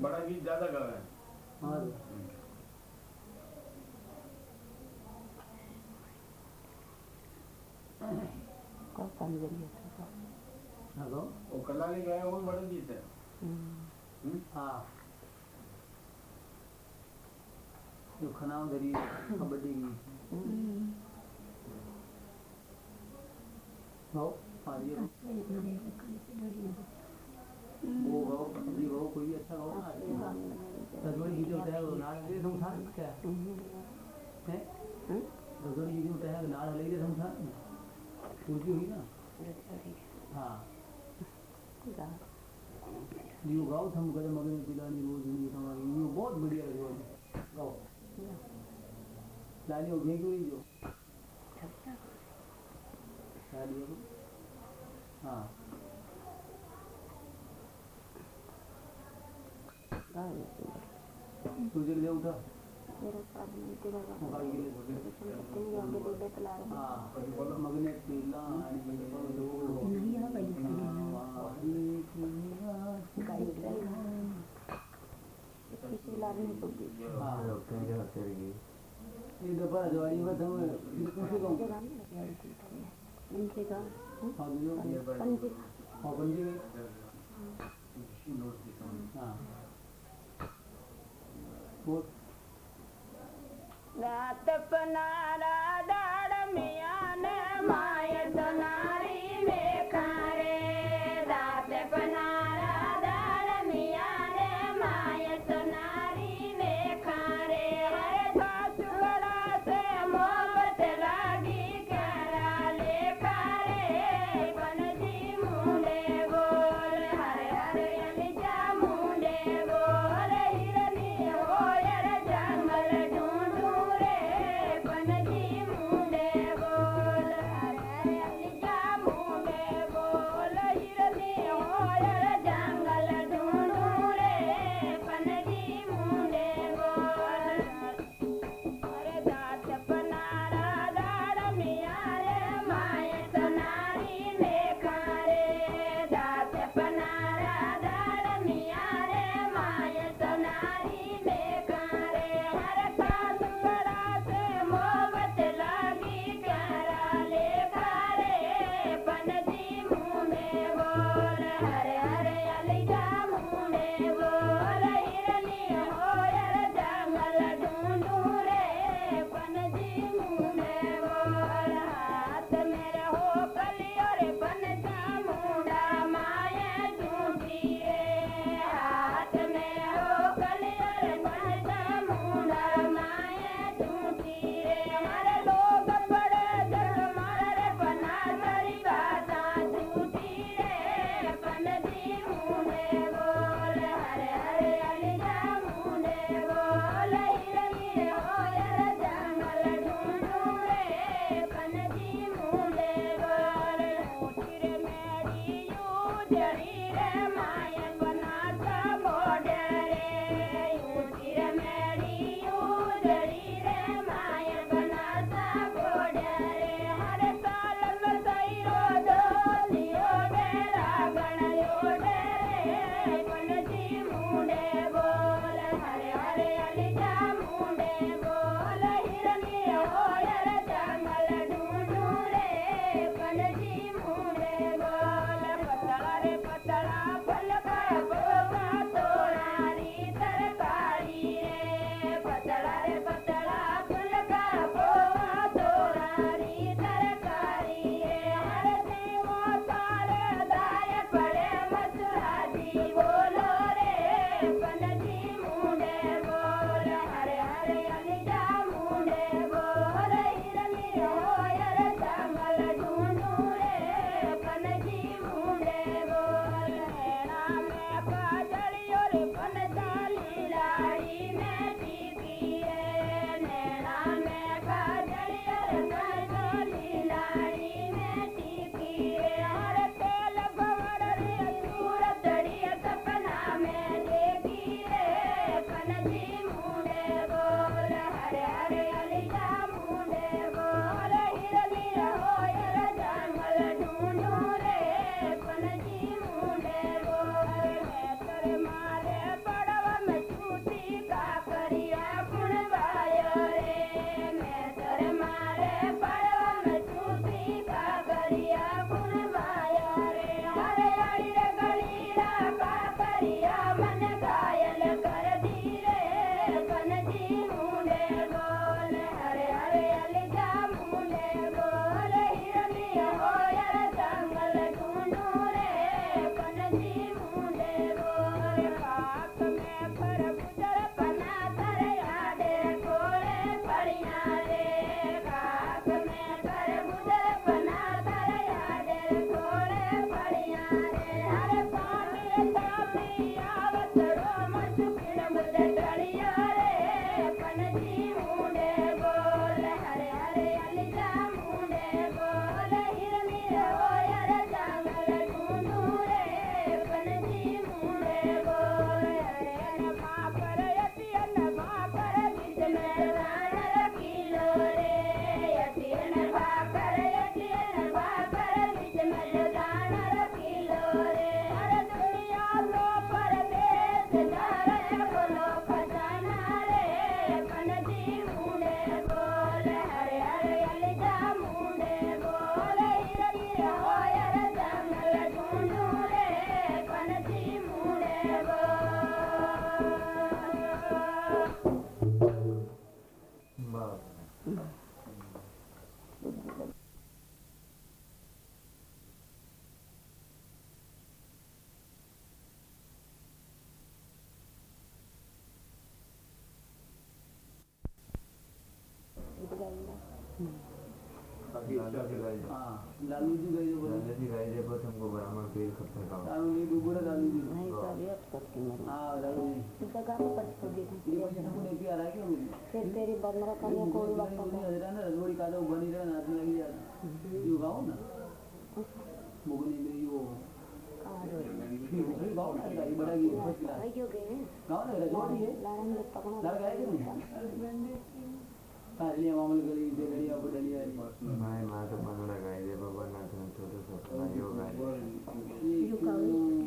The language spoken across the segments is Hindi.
ज़्यादा गावे हाँ। कौन सा नज़रिया था हेलो? वो कलाली गए वो बड़े जीत है। हम्म, हाँ। जो खनाव धरी कबड्डी की हम्म, हो हाँ ये कोई भी अच्छा गाओ रजवाड़ी गीत होता है वो नाल ले तुम था क्या? है? हम्म, रजवाड़ी गीत होता है नाल ले तुम था पूछी हुई ना? हाँ। यो गाओ थम करे मगने पिलानी रोज नहीं तुम्हारी यो बहुत बढ़िया रजवाड़ी गाओ लाली हो गई क्यों जो। लाली हो हाँ गा तुझे ले उठा मेरा साधन तेरा गा मुखाई के लिए छोटे तीन आगे दे तला रहा हाँ। मगने पिलानी रोज नहीं गई गाई गाई किसी लाभ नहीं पड़ी ये दफ़ा रजवाड़ी में थम कैसे गाऊं इनसे गा हाँ। जो पंजे। हाँ पंजी। हाँ। त नारा मिया न मायत हाँ लालू जी गए तो बोले। तारू जी डूबोड़ा लालू जी नहीं तो रेट करके मरी हाँ। लालू जी। इनका काम पर छोड़ दी ये पैसे हमको नहीं पिया रहा क्यों फिर तेरी बंदरा कन्या कोई बात मुगनी हजरा ना रजवाड़ी का तो बनी रहा हाथ लगी जाता यो गाओ ना। मुगनी में यो ये गाओ ना ये बड़ा की गए गाओ ना रजवाड़ी है। लारा में पकड़ा। लड़ गए कि नहीं हाँ लिया मामल गली दे गली अब डलिया ये यो काऊ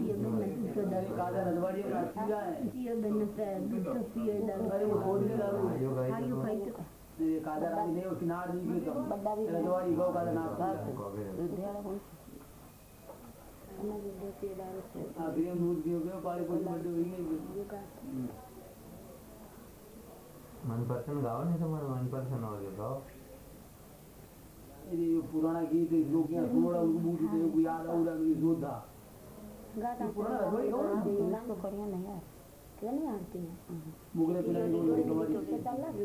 ये बन तो डर कादा रजवाड़ी का सीधा है। ये बन से तो पिए डर अरे वो छोड़ दे लालू आयु खाई तो ये कादा रानी ने उसकी नाड़ दी गई तो बड़ा भी रजवाड़ी गौ कादा नाड़ था। ध्यान हो हमें वीडियो पे डाल से? हाँ फिर मूड दियो गयो पारी कोई बर्थडे हुई नहीं ये का मनपसंद गाओ नहीं तुम्हारा मनपसंद हो गया गाओ। ये जो पुराना गीत है लोग यहाँ थोड़ा उनको मुँह से को याद आ रहा है योद्धा गाता पुराना रजवाड़ी गाओ ना। ना तो बढ़िया नहीं यार क्या नहीं आती है? मुगले पिलानी को लोग कमारी तो चल रहा है।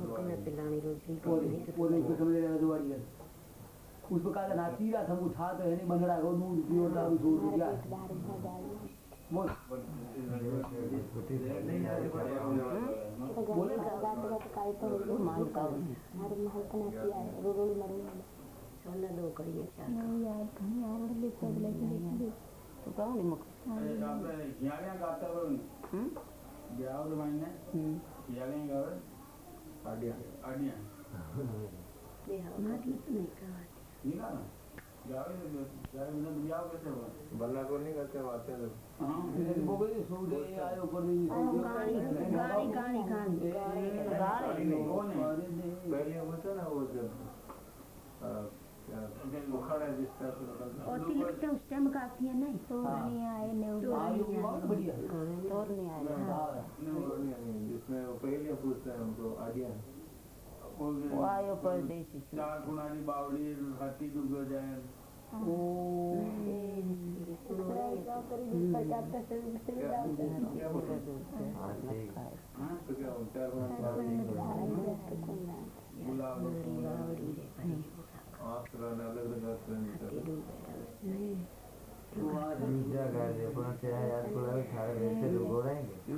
मुकने पिलानी रोटी और और उसको समझ रहा है उसको कहा ना तीरा था वो उठा तो है नहीं बंधड़ा को दूध पियो दारू छोड़ दिया बोल सोना दो करिए नहीं यार कहीं और ले तो लेके देख ले तो कौन है। मुख यार गाता है। हम ब्याह दो महीने हम यार गावे आडिया आडिया ये हमारी नहीं करवाती नहीं ना हाँ। पहले है जिसमें पहले पूछते हैं हमको आगे आयो परदेसी ચાર ગુણાની બાવડી હાથી ડૂબ્યો જાય ओ क्या बोलते हैं हाँ ठीक હા तो क्या वो चार गुना બોલાવો आसरा ने अलग अलग आसरा तो आज बीजा कर दे अपना क्या याद को लगे सारे वैसे लोग हो रहेंगे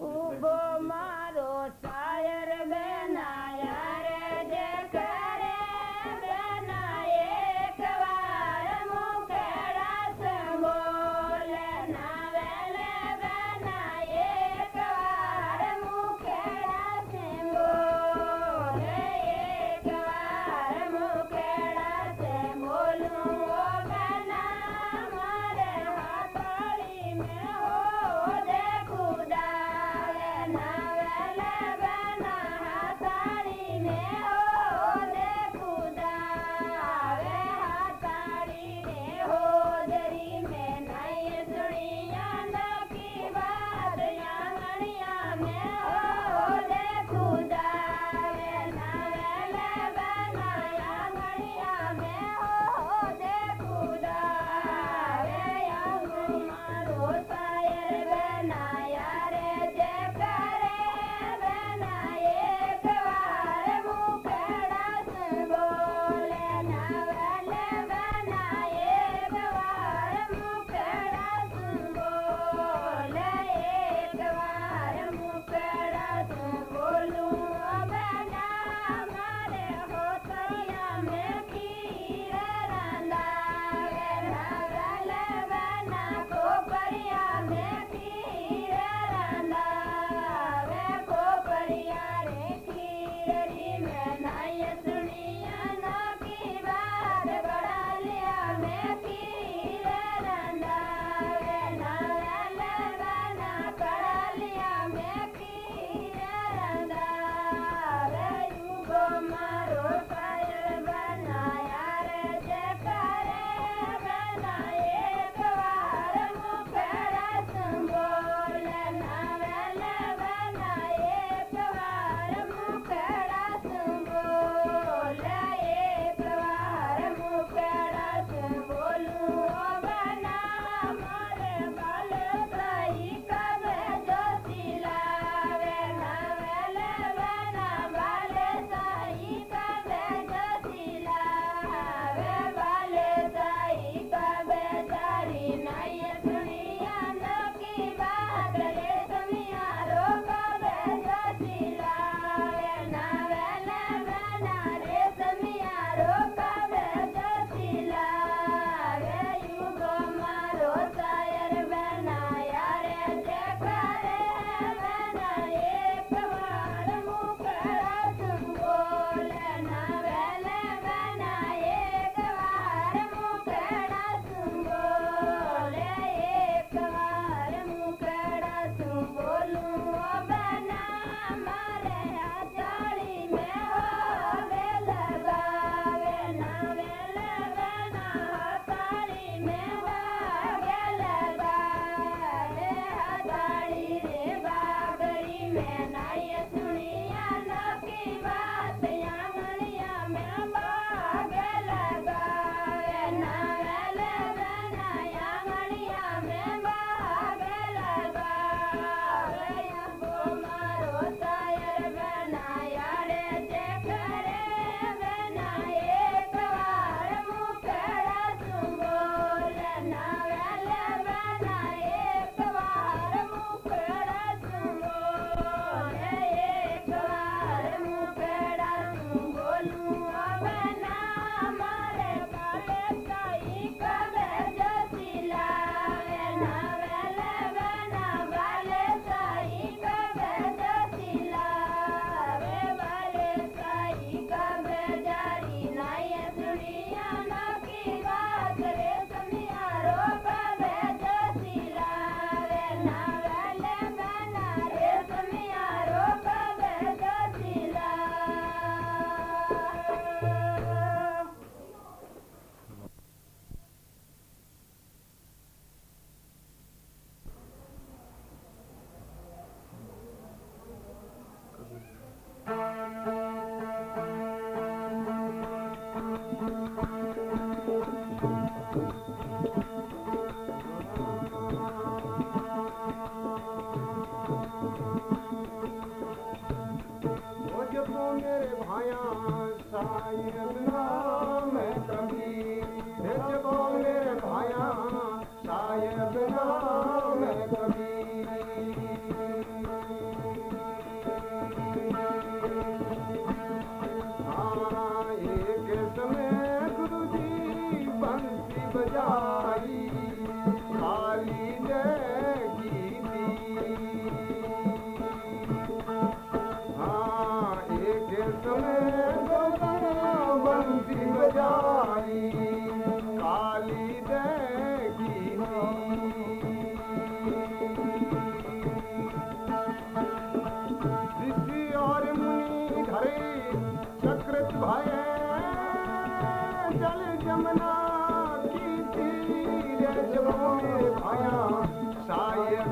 और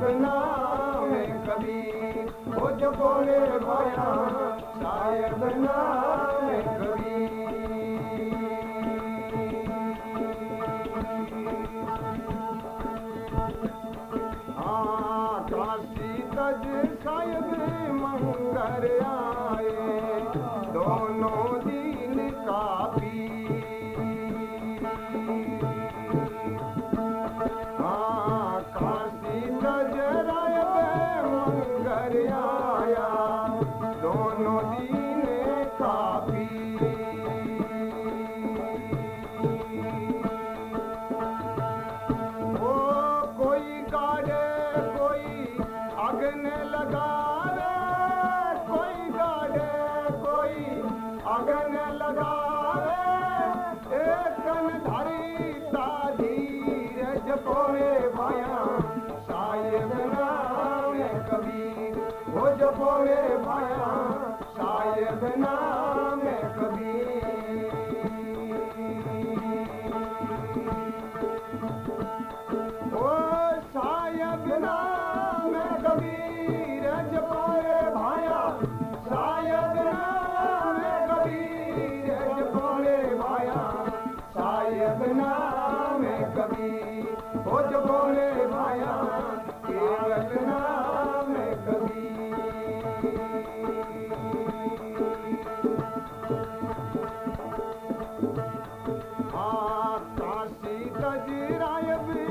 कवी शायद नाम कवी कहने लगा रे, कोई गाड़े कोई अगन लगा रे। एक धरी ताजी रज पोए भाया साहेब नाम कबीर हो जपोए भाया साहेब नाम कबीर काशी गजराय रायबी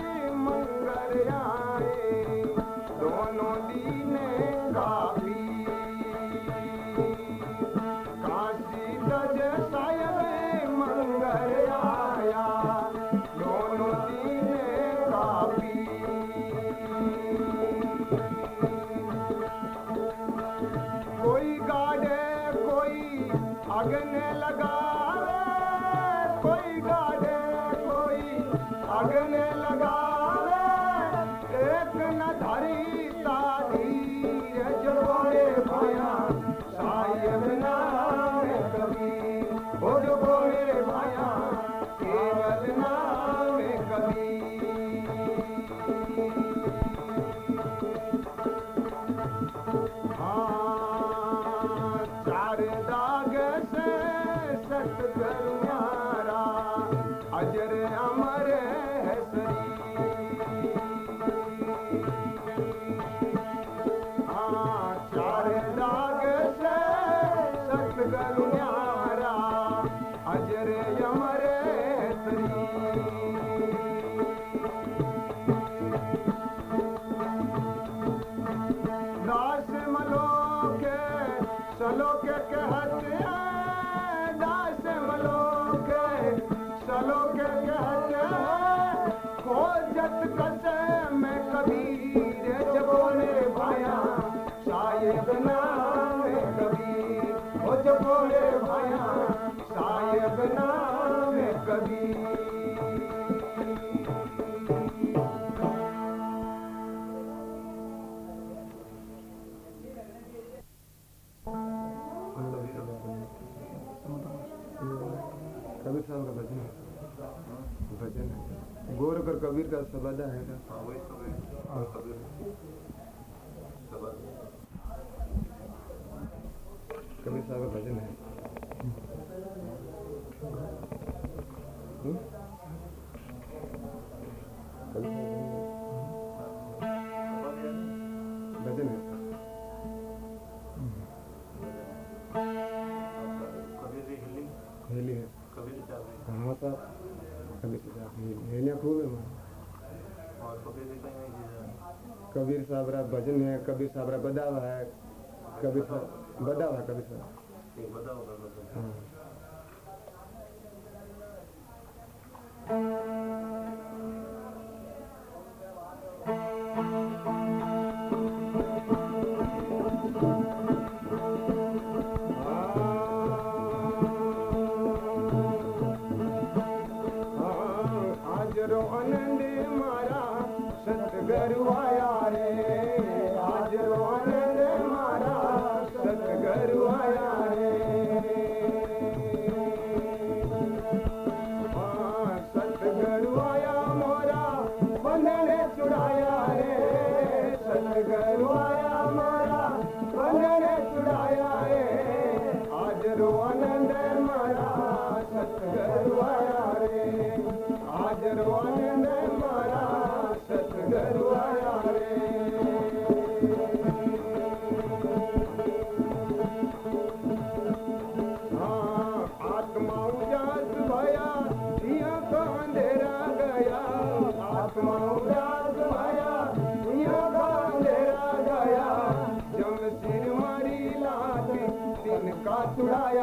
कदम कबीर जब बोले भाया साहेब नाम कबीर। हो जब बोले भाया साहेब नाम कबीर। कबीर साहब का भजन भजन है। गोरख कर कबीर का सबदा है ना? हाँ। कबीर साहब का भजन है। साबरा भजन है कभी साबरा बदावा है कभी बदावा कभी साबरा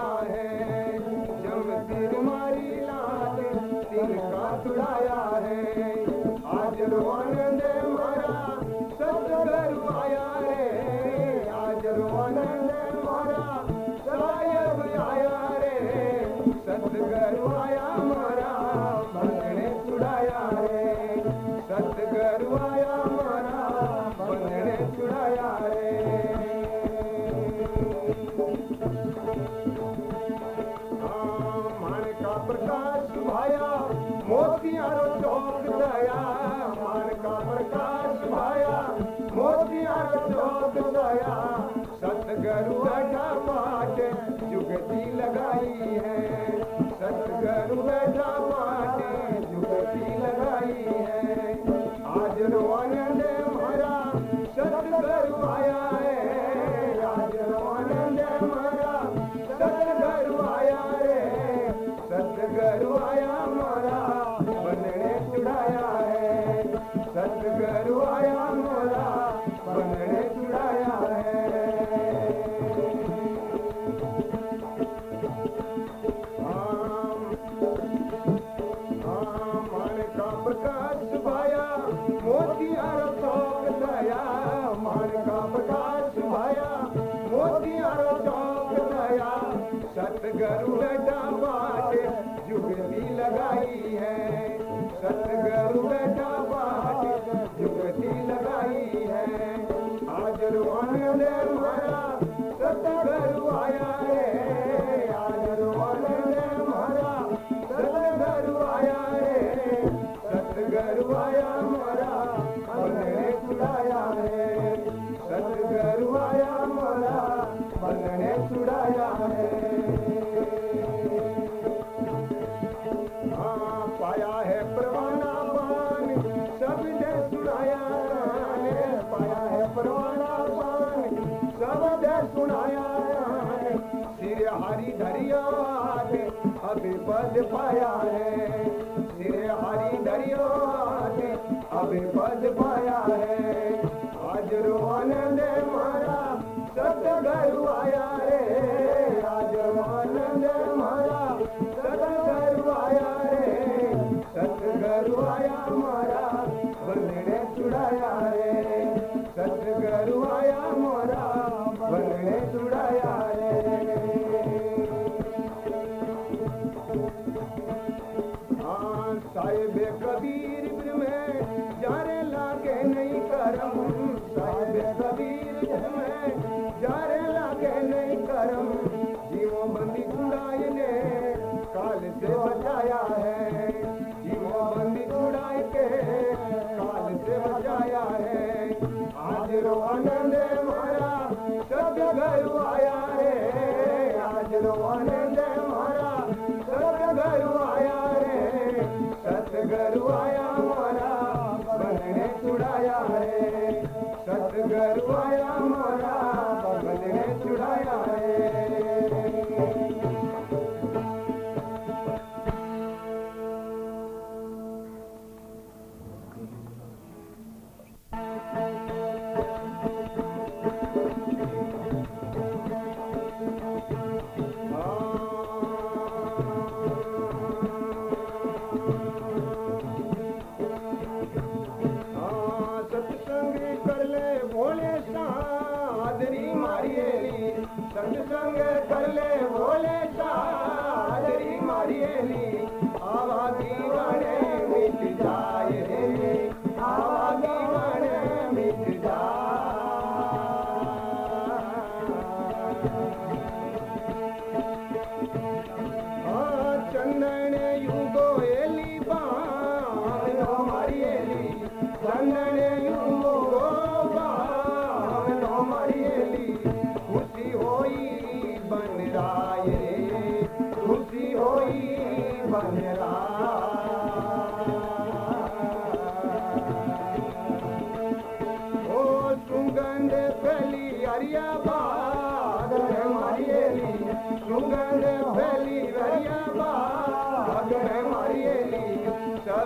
छुड़ाया है। जब सिर मारी लाल दिन का छुड़ाया Garuda. Hagamos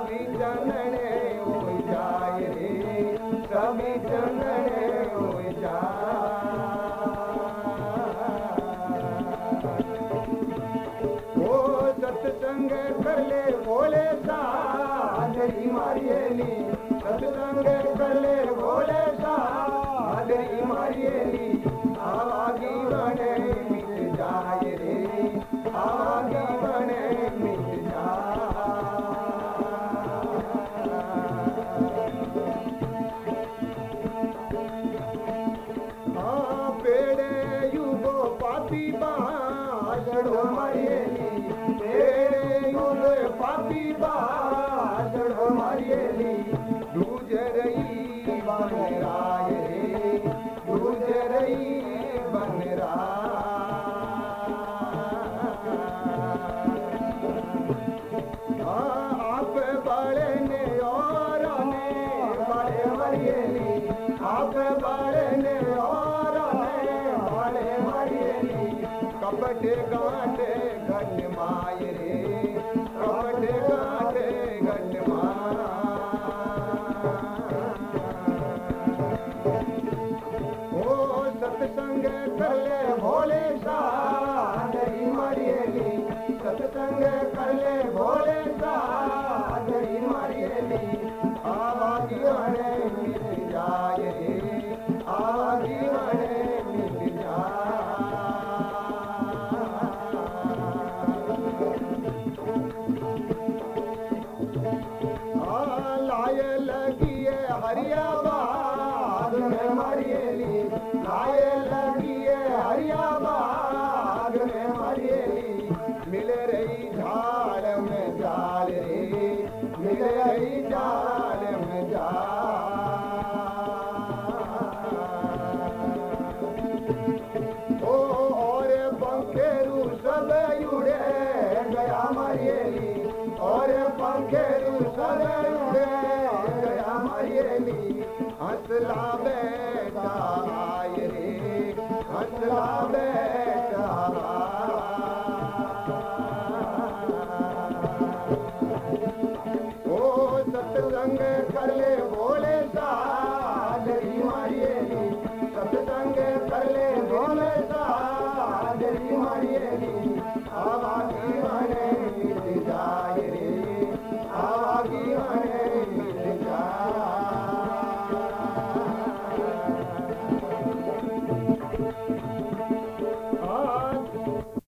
सभी जनन जाए सभी जनन हो जाए। ओ सत्संग कर ले भोले सा मारिए नी, सत्संग कर ले भोले और बड़े मरियली आप बड़े और मरियली ढाल में ढाल रे मिल रही